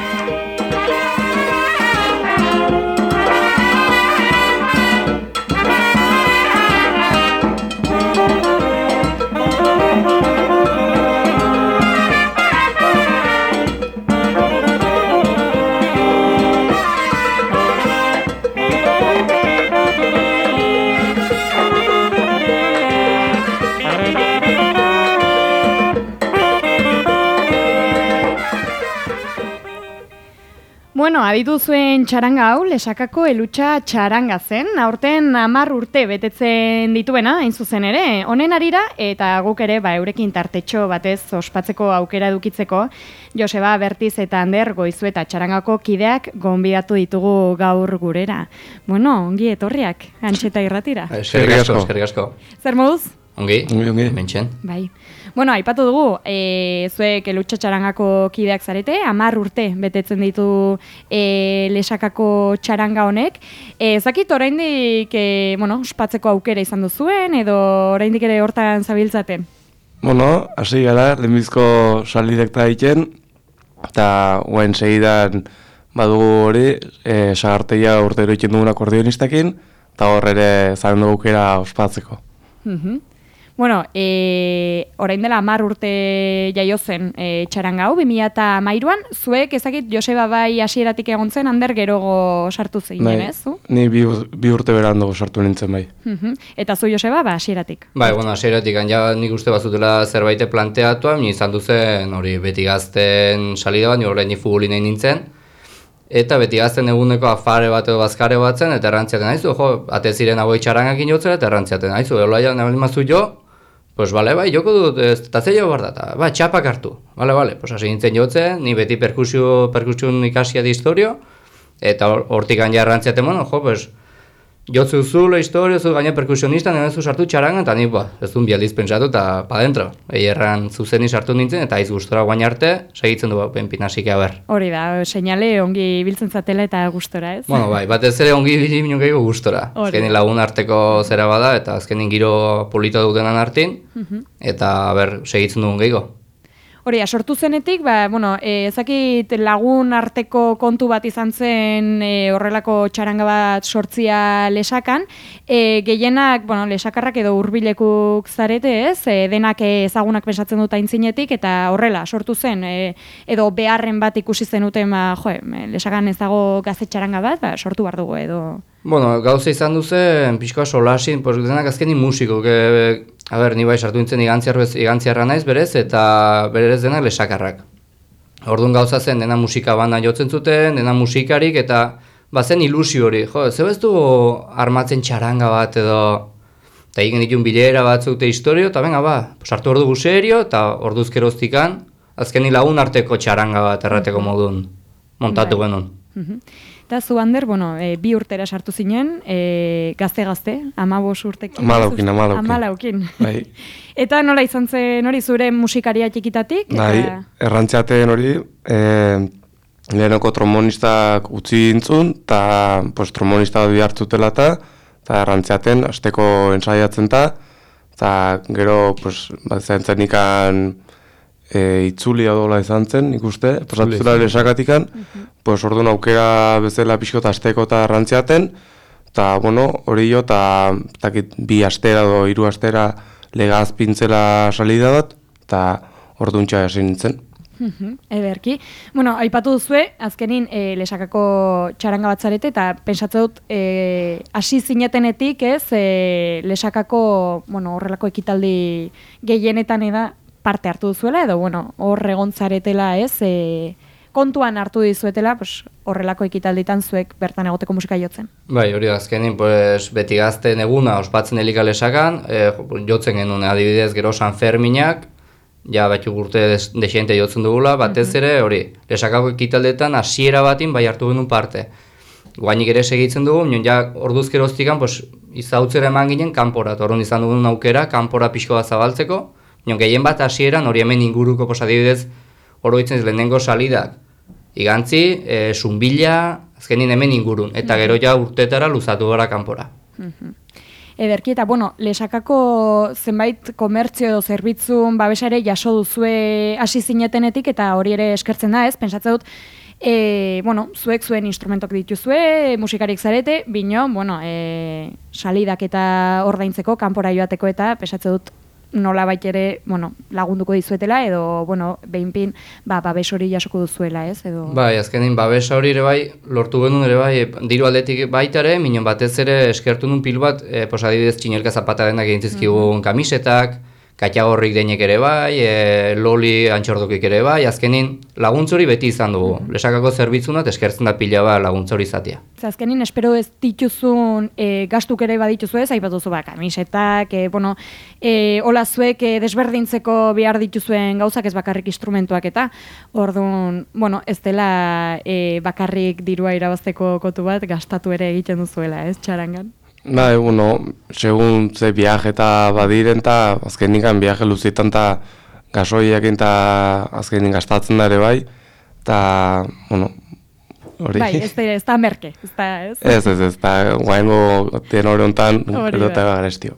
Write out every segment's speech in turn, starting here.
Música Bueno, aditu zuen txaranga hau, lesakako elutxa txaranga zen, aurten amar urte betetzen dituena, hain zuzen ere, honen arira, eta guk ere, ba, eurekin tartetxo batez ospatzeko aukera edukitzeko, Joseba Bertiz eta Ander goizu eta txarangako kideak gonbidatu ditugu gaur gurera. Bueno, ongi etorriak, antxeta irratira. Eskerrik asko, eskerrik asko. Zer moduz? Ongi, Ongi, ongi. Mentxen. Bai. Bueno, aipatu dugu, e, zuek elutxatxarangako kideak zarete, amar urte betetzen ditu e, lesakako txaranga honek. E, zakit oraindik, e, bueno, ospatzeko aukera izan duzuen, edo oraindik ere hortan zabiltzaten? Bueno, hasi gara, lehenbizko salidekta egiten, eta guen segidan badugu hori, e, sagarteia urtero egiten dugun akordeonistakin, eta hor ere zaren dugu aukera ospatzeko. Mhm. Bueno, e, orain dela amar urte jaio zen e, txaranga hau, 2008an, zuek ezakit Joseba bai hasieratik egon zen, hander gerogo sartu zein, Bai, ez? Zu? Ni bi, bi urte berandugu sartu nintzen bai. Mhm. Eta zu Joseba, ba, hasieratik. Bai, bueno, hasieratik ja nik uste bazutela zerbait planteatua, ni izan duzen hori beti gazten salida bat, ni orain futboli nahi nintzen. Eta beti gazten eguneko afare bat edo bazkare bat zen, eta errantziaten haizu, jo, ate ziren hau txarangak inotzera, eta errantziaten haizu, eloia nahi mazu jo, pues bale, bai, joko dut, ez, eta ze jo behar da, ba, txapak hartu, bale, bale, pues hasi nintzen jotzen, ni beti perkusio, perkusion ikasia di historio, eta hor- hortik gaina errantziaten, bueno, jo, pues, Jotzu zu la historia, zu gaina perkusionista, nire zu sartu txarangan, eta ni, ba, ez duen bialdiz pentsatu, eta pa dentro. Egi erran zuzeni sartu nintzen, eta aiz gustora guain arte, segitzen du, ba, benpinasik ber. Hori da, seinale ongi biltzen zatela eta gustora, ez? Bueno, bai, batez ere ongi bili minun gehiago gustora. Hori. Azkenin lagun arteko zera bada, eta azkenin giro polita dutenan artin, Mhm. eta, ber, segitzen dugun gehiago. Hori, sortu zenetik, ba, bueno, e, ezakit lagun arteko kontu bat izan zen e, horrelako txaranga bat sortzia lesakan, e, gehienak, bueno, lesakarrak edo hurbilekuk zarete ez, e, denak ezagunak pensatzen dut aintzinetik, eta horrela, sortu zen, e, edo beharren bat ikusi zenuten, ba, jo, e, lesakan ez dago gazte txaranga bat, ba, sortu behar dugu edo... Bueno, gauza izan duzen, pixkoa solasin, pues, denak azkenin musiko, que, a ber, ni bai sartu nintzen igantziarra naiz berez, eta berez denak lesakarrak. Orduan gauza zen, dena musika bana jotzen zuten, dena musikarik, eta bazen ilusio hori, jo, zeu ez du armatzen txaranga bat edo, eta egin ditun bilera batzuk eta historio, eta venga ba, pues, hartu ordu serio, eta orduz geroztikan, azkenin lagun arteko txaranga bat errateko modun montatu Bai. genuen. Mhm. Eta zu hander, bueno, e, bi urtera sartu zinen, e, gazte-gazte, amabos urtekin. Hamalaukin, hamalaukin. Hamalaukin. Bai, Eta nola izan zen hori zure musikaria txikitatik? bai Eta... errantziaten hori, e, lehenoko trombonistak utzi dintzun, eta pues, trombonista hori hartzutela eta, eta errantziaten, asteko ensaiatzen ta, eta gero, pues, bat zentzen e, itzuli dola izan zen, ikuste, pasatzela lesakatikan, pues, orduan aukera bezala pixko eta asteko eta errantziaten, eta, bueno, hori jo, eta takit, bi astera edo hiru astera legaz pintzela salida bat, eta orduan hasi nintzen. Mhm, Ederki. Bueno, aipatu duzue, azkenin e, lesakako txaranga bat zarete, eta pensatzen dut e, hasi zinetenetik, ez, e, lesakako, bueno, horrelako ekitaldi gehienetan eda parte hartu duzuela, edo, bueno, hor egon zaretela, ez, e, kontuan hartu dizuetela, pues, horrelako ekitalditan zuek bertan egoteko musika jotzen. Bai, hori azkenin, pues, beti gazten eguna ospatzen elikalesakan, e, jotzen genuen adibidez gero San Ferminak, ja batxuk urte des- desiente jotzen dugula, batez ere hori, lesakako ekitaldetan hasiera batin bai hartu genuen parte. Guainik ere segitzen dugu, nion ja orduz geroztikan, pues, izautzera eman ginen kanpora, orduan izan dugun aukera, kanpora pixko bat zabaltzeko, nion gehien bat hasieran hori hemen inguruko, pues, adibidez, oroitzen ez lehenengo salidak, igantzi, e, sunbila, azkenin hemen ingurun, eta gero ja urtetara luzatu gara kanpora. Ederki eta, bueno, lesakako zenbait komertzio edo zerbitzun babesare jaso duzue hasi zinetenetik eta hori ere eskertzen da, ez? Pentsatzen dut, E, bueno, zuek zuen instrumentok dituzue, musikarik zarete, bino, bueno, e, salidak eta ordaintzeko, kanpora joateko eta pesatze dut nola ere, bueno, lagunduko dizuetela, edo, bueno, behinpin, ba, babes hori jasoko duzuela, ez? Edo... Bai, azkenin, babes hori ere bai, lortu genuen ere bai, diru aldetik baitare, minon batez ere eskertu nun pil bat, e, posadidez txinelka zapata denak egintzizkigun mm kamisetak, katxagorrik deinek ere bai, e, loli antxordokik ere bai, azkenin laguntzori beti izan dugu. Mm -hmm. Lesakako zerbitzunat eskertzen da pila ba laguntzori izatea. Azkenin espero ez dituzun e, gastuk ere badituzu ez, aipatuzu ba, kamisetak, e, bueno, e, hola zuek e, desberdintzeko behar dituzuen gauzak ez bakarrik instrumentuak eta, orduan, bueno, ez dela e, bakarrik dirua irabazteko kotu bat gastatu ere egiten duzuela, ez, txarangan? Ba, bueno, segun ze viaje eta badiren eta azken nikan viaje luzietan eta gasoiak eta azken gastatzen da ere bai. Eta, bueno, hori. Bai, ez da, ez da merke, ez da, ez? Ez, ez, ez, da, guaingo tenore honetan, edota garestio.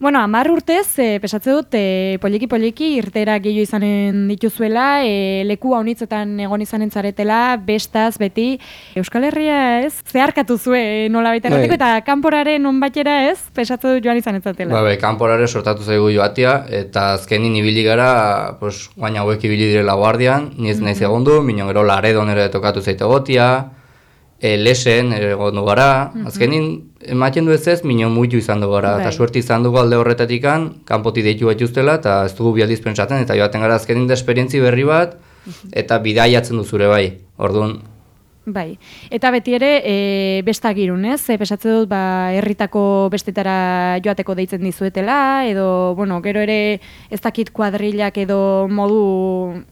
Bueno, amar urtez, e, pesatze dut, e, poliki-poliki irtera gehiago izanen dituzuela, e, leku haunitzetan egon izanen zaretela, bestaz, beti, Euskal Herria ez, zeharkatu zue nola baita bai. eta kanporaren onbatera ez, pesatze dut joan izanen zatela. Ba, be, kanporare sortatu zaigu joatia, eta azkenin ibili gara, pues, guaina hauek ibili direla guardian, niz nahi segundu, minon gero laredon ere tokatu zaite gotia, e, lesen egon gara, mm -hmm. azkenin ematen du ez ez, minio muitu izan dugu gara, eta bai. suerti izan dugu alde horretatik kan, kanpoti deitu bat justela, eta ez dugu bialdiz pentsatzen, eta joaten gara azkenin da esperientzi berri bat, mhm. eta bidaiatzen duzure bai, orduan, Bai, eta beti ere e, besta girun, ez? Pesatze dut, ba, herritako bestetara joateko deitzen dizuetela, edo, bueno, gero ere ez dakit kuadrilak edo modu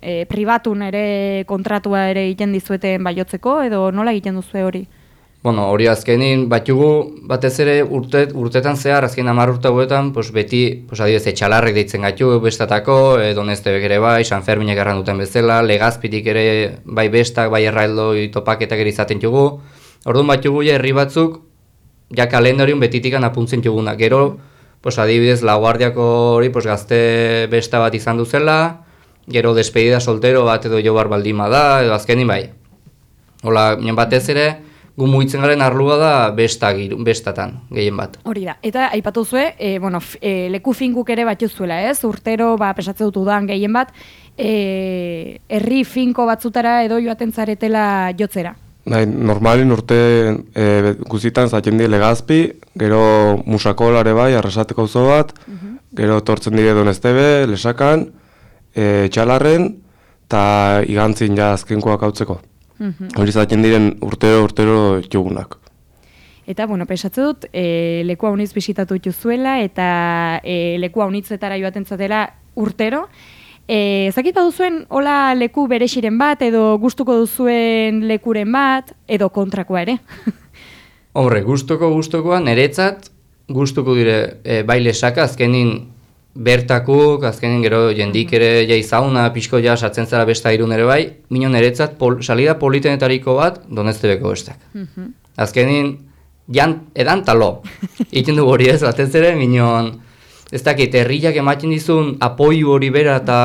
e, pribatun ere kontratua ere egiten dizueten baiotzeko, edo nola egiten duzu hori? Bueno, hori azkenin, batugu batez ere urte, urtetan zehar, azken amar urte guetan, pues beti, pues adibez, etxalarrek deitzen gaitu bestatako, e, donezte ere bai, San Ferminek erran duten bezala, legazpitik ere bai bestak, bai erraildo topaketak ere izaten jugu. Orduan batugu ja herri batzuk, ja kalendariun betitikan apuntzen juguna. Gero, pues adibidez, laguardiako hori pues, gazte besta bat izan duzela, gero despedida soltero bat edo jo baldima da, edo azkenin bai. Hola, nien batez ere, gu mugitzen garen arlua da besta bestatan, gehien bat. Hori da, eta aipatu zue, e, bueno, e, leku finkuk ere bat zuela, ez? Urtero, ba, pesatze dut udan gehien bat, e, herri finko batzutara edo joaten zaretela jotzera. Bai, normalin urte e, guzitan zaten di legazpi, gero musakolare bai, arrasateko zo bat, mhm. gero tortzen dire donestebe, lesakan, e, txalarren, eta igantzin ja azkenkoak hautzeko. Hori zaten diren urtero urtero txugunak. Eta, bueno, pensatze dut, e, leku haunitz bisitatu dituzuela eta e, leku haunitzetara joaten zatela urtero. E, Zakit duzuen, hola leku berexiren bat, edo gustuko duzuen lekuren bat, edo kontrakoa ere? Hombre, gustuko gustukoa, niretzat, gustuko dire, e, baile saka, azkenin bertakuk, azkenen gero jendik ere jai zauna, pixko ja, sartzen zara besta irun ere bai, minon eretzat pol, salida politenetariko bat, donezte beko bestak. Mm Azkenin, jan, edan talo, iten du hori ez, batez ere, minon, ez dakit, herriak ematen dizun apoi hori bera eta,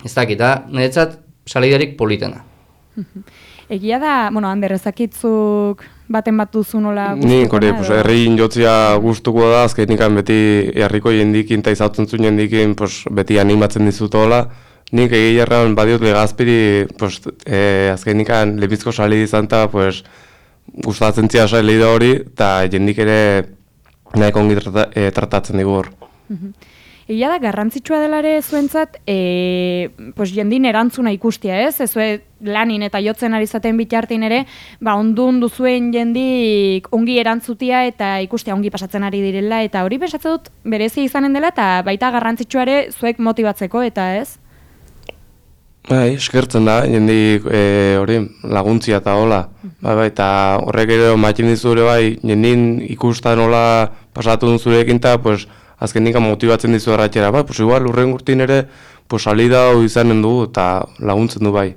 ez dakit, niretzat salidarik politena. Egia da, bueno, Ander, ezakitzuk baten bat duzu nola Ni, hori, pues, herri jotzia gustuko da, azken beti herriko jendikin eta izatzen zuen jendikin pues, beti animatzen dizut hola. Nik egi jarran badiot legazpiri, pues, e, azken nikan lebizko sali izan eta pues, gustatzen zia sali da hori, eta jendik ere nahi kongi e, tratatzen digu hor. Mhm. Egia da, garrantzitsua delare zuentzat, e, pues, jendin erantzuna ikustia, ez? Ez lanin eta jotzen ari zaten bitartin ere, ba, ondun duzuen jendik ongi erantzutia eta ikustia ongi pasatzen ari direla, eta hori pesatze dut berezi izanen dela, eta baita garrantzitsua ere zuek motibatzeko, eta ez? Bai, eskertzen da, jendik e, hori laguntzia eta hola. Bai, bai, eta horrek ere matin dizure bai, jendin ikustan hola pasatu zurekin eta, pues, azken nika motibatzen dizu erratxera, bai, pues igual, urren gurtin ere, pues salida hau izanen du eta laguntzen du bai.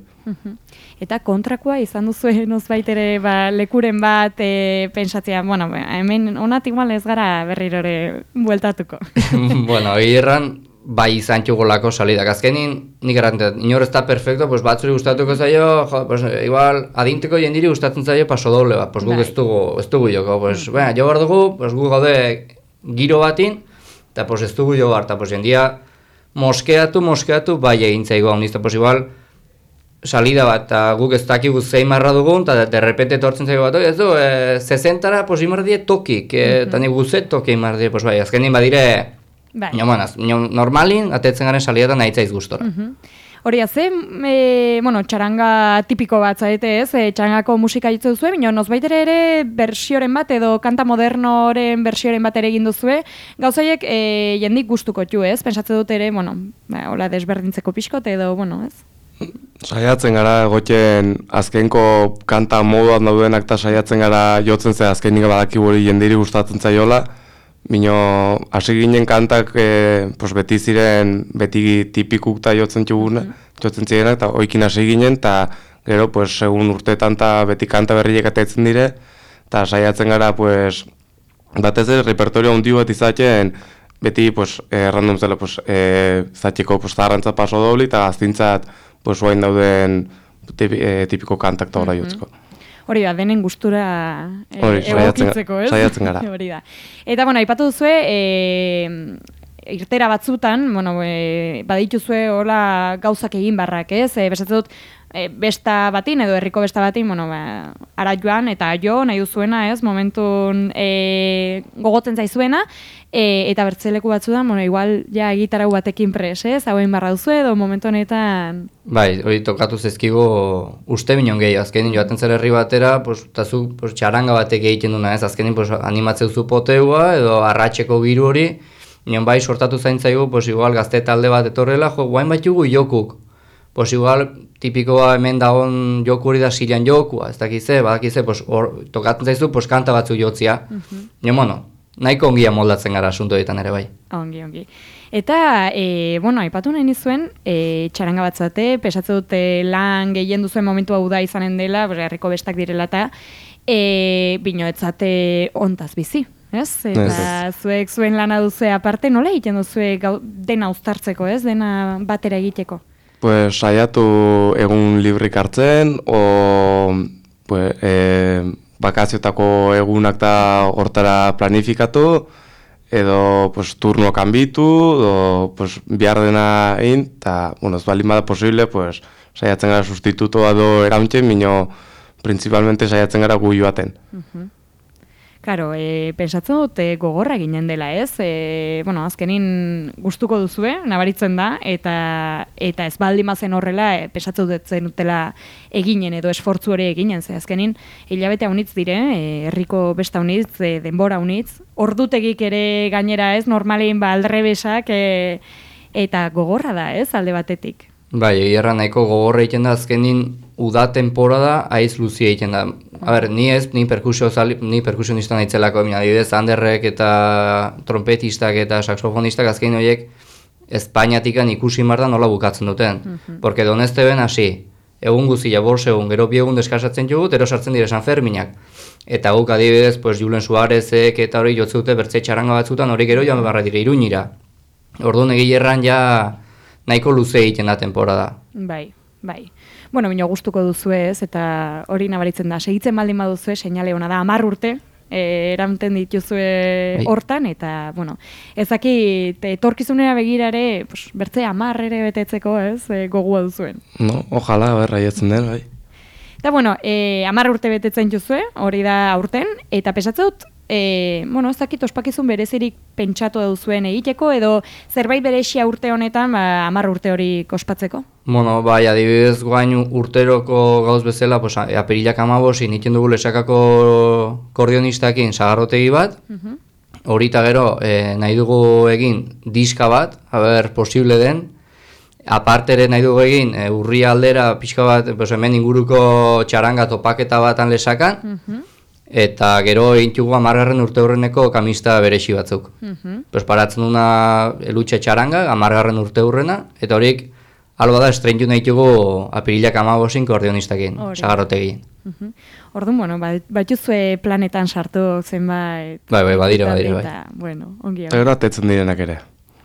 Eta kontrakoa izan duzu enoz baitere ba, lekuren bat e, pentsatzea, bueno, hemen onatik mal ez gara berrirore bueltatuko. bueno, erran, bai izan txugolako salidak. Azkenin, nik garantet, inor ez da perfecto, pues batzuri gustatuko zaio, jo, pues, igual, adinteko jendiri gustatzen zaio paso doble bat, pues guk Bai. ez dugu, ez dugu joko, pues, mm. jo behar dugu, pues gu gaude giro batin, eta pues ez dugu jo behar, eta pues jendia moskeatu, moskeatu, bai egin zaigu hau nizta, pues igual, salida bat, eta guk ez dakigu zein marra dugun, eta de repente etortzen zaigu bat, "Oi, ez du, e, 60-ara, pues imar die tokik, eta nik guzet toki imar die, pues bai, azkenin badire, Bai. Normalin, atetzen garen salietan nahi zaiz gustora. Hori ze, e, bueno, txaranga tipiko bat zaite ez, e, txarangako musika jitze duzue, baina nozbait ere ere bersioren bat edo kanta modernoren bersioren bat ere egin duzue, gauzaiek e, jendik gustuko txu ez, pensatze dut ere, bueno, ba, hola desberdintzeko pixkot edo, bueno, ez? Saiatzen gara egoten azkenko kanta moduan daudenak eta saiatzen gara jotzen ze azkenik badakigu hori jendiri gustatzen zaiola. Bino, hasi ginen kantak e, pues beti ziren, beti tipikuk eta jotzen txuguna, jotzen zirenak, eta oikin hasi ginen, eta gero, pues, segun urteetan eta beti kanta berriek atetzen dire, eta saiatzen gara, pues, batez ere, repertorio handi bat izaten, beti, pues, eh, random zela, pues, eh, zatxeko, pues, zaharrantza paso dobli, eta gaztintzat, pues, oain dauden tipi, eh, tipiko kantak eta horra jotzeko. Hori da, denen gustura e, Hori, egokitzeko, ez? saiatzen gara. Hori da. Eta, bueno, aipatu duzue, e, irtera batzutan, bueno, e, badituzue hola gauzak egin barrak, ez? E, besatzen dut, e, besta batin edo herriko besta batin, bueno, ba, ara joan eta jo nahi duzuena, ez? Momentun e, gogotzen zaizuena, e, eta bertzeleku batzutan, bueno, igual ja gitarau batekin pres, ez? Hauen barra duzu edo momentu honetan... Bai, hori tokatu zezkigo uste binon gehi, azkenin joaten zer herri batera, pues, eta zu pues, txaranga batek egiten duna, ez? Azkenin pues, animatzeu zu poteua edo arratxeko giru hori, Nion bai sortatu zaintzaigu, pues igual gazte talde bat etorrela, jo, guain bat jugu jokuk. Pues igual tipikoa hemen dagoen joku hori da sirian jokua, ez dakize, badakize, pues, or, tokatzen zaizu, pues, kanta batzu jotzia. Mm -hmm. bueno, nahiko ongia moldatzen gara asunto ditan ere bai. Ongi, ongi. Eta, e, bueno, aipatu nahi nizuen, e, txaranga batzate, pesatze dute lan gehien duzuen momentu hau da izanen dela, bera, herriko bestak direla eta, e, bino, etzate ontaz bizi, ez? Eta zuek zuen lana duze aparte, nola egiten duzue gau, dena uztartzeko, ez? Dena batera egiteko? Pues saiatu egun librik hartzen, o pues, e, bakazioetako egunak da hortara planifikatu, edo pues, turno kanbitu, edo pues, behar dena egin, eta, bueno, ez baldin bada posible, pues, saiatzen gara sustitutoa do erauntzen, mino, principalmente saiatzen gara gu joaten. Karo, e, pensatzen dut e, gogorra ginen dela, ez? E, bueno, azkenin gustuko duzue, nabaritzen da, eta eta ez baldin bazen horrela, e, pensatzen dut zen eginen edo esfortzu hori eginen, ze azkenin hilabete haunitz dire, e, herriko besta haunitz, e, denbora haunitz, ordutegik ere gainera ez, normalin ba aldrebesak, e, eta gogorra da, ez, alde batetik. Bai, egia nahiko gogorra egiten da azkenin uda temporada aiz luzia egiten da. A ber, ni ez, ni perkusio zali, ni perkusionista naitzelako, mina adibidez, Anderrek eta trompetistak eta saxofonistak azkenin horiek Espainiatikan ikusi marda nola bukatzen duten. Porque doneste ben hasi, egun guzia borse egun, gero bi egun deskasatzen jugut, ero sartzen dire San Ferminak. Eta guk adibidez, pues, Julen Suarezek eta hori jotze dute bertze txaranga batzutan, hori gero joan barra dire iruñira. Orduan egin ja nahiko luze egiten da temporada. Bai, bai. Bueno, bino gustuko duzue ez, eta hori nabaritzen da. Segitzen baldin baduzue, seinale ona da, amar urte, e, eranten dituzue Bai. hortan, eta, bueno, ezaki, etorkizunera begirare, pues, bertze amar ere betetzeko, ez, e, gogua duzuen. No, ojalá, berra jatzen den, bai. Eta, bueno, e, amar urte betetzen juzue, hori da aurten, eta pesatze dut, e, bueno, ez dakit ospakizun berezirik pentsatu duzuen egiteko, edo zerbait berexia urte honetan, ba, amar urte hori ospatzeko? Bueno, bai, adibidez guain urteroko gauz bezala, pues, apirilak amabosin iten dugu lesakako kordionistakin sagarrotegi bat, hori eta gero e, nahi dugu egin diska bat, haber posible den, apartere nahi dugu egin e, urri aldera pixka bat, pues, hemen inguruko txaranga topaketa batan lesakan, eta gero egin amargarren urte hurreneko kamista beresi batzuk. Pues, paratzen duna elutxe txaranga, amargarren urte hurrena, eta horiek Alba da, estrentu nahi dugu apirilak amabosin kordionistakin, Hori. sagarrotegin. Mhm. Orduan, bueno, ba- batuzue planetan sartu zenbait... Bai, bai, badire, badire, bai. Eta, bueno, ongi Eta gero atetzen direnak ere.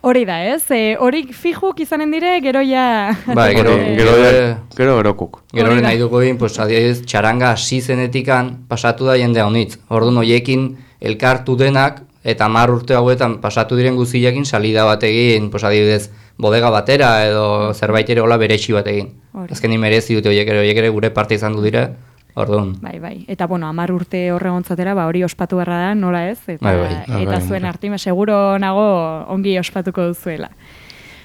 Hori da, ez? E, horik fijuk izanen dire, gero ja... Bai, gero- Eh, Gero, gero- gero gerokuk. Gero nahi dugu egin, pues, adibidez, txaranga hasi zenetikan pasatu da jende honitz. Orduan hoiekin elkartu denak, eta mar urte hauetan pasatu diren guztiekin salida bat egin, pues, adibidez, bodega batera edo zerbait ere hola berexi bat egin. Azkenin merezi dute hoiek ere, hoiek ere gure parte izan du dira, orduan. Bai, bai. Eta, bueno, amar urte horregontzatera, ba, hori ospatu beharra da, nola ez? Eta, Bai, bai. Eta bai, zuen bai. artima, seguro nago ongi ospatuko duzuela.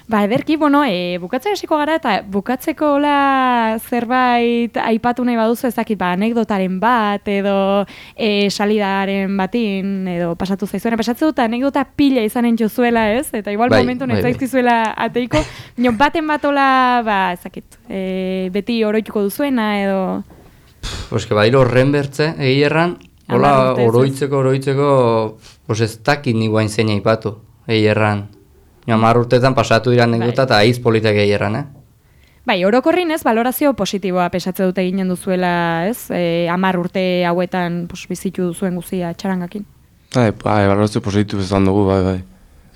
Ba, ederki, bueno, e, bukatzea hasiko gara, eta bukatzeko hola zerbait aipatu nahi baduzu ezakit, ba, anekdotaren bat, edo e, salidaren batin, edo pasatu zaizuena, pasatzen dut anekdota pila izanen jozuela, ez? Eta igual Bai, momentu bai, bai. netzaizkizuela ateiko, baten bat hola, ba, ezakit, e, beti oroituko duzuena, edo... Pues que badiro horren bertze, egi erran, hola oroitzeko, oroitzeko, pues ez dakit ni guain zein aipatu, egi erran. Jo, hamar urtetan pasatu dira anekdota eta aiz politak egi erran, eh? Bai, orokorrin ez, valorazio positiboa pesatze dute eginen duzuela, ez? E, amar urte hauetan pos, bizitu duzuen guzia txarangakin. Bai, bai, balorazio positu izan dugu, bai, bai.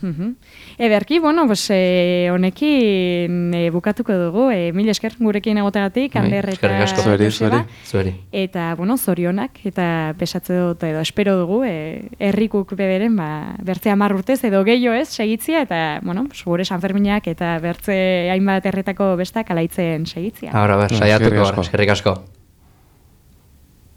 Mhm. Ederki, bueno, pues, e, honekin e, bukatuko dugu, e, mil esker gurekin egotegatik, Bai, Ander eta. Zueri, Joseba. zueri. Zueri. Eta, bueno, zorionak, eta pesatze dut, edo espero dugu, e, herrikuk bederen, ba, bertze amar urtez, edo gehiago ez, segitzia, eta, bueno, pues, gure Sanferminak eta bertze hainbat herretako bestak alaitzen segitzia. Ahora, ber, saiatuko eskerrik eskerrik asko.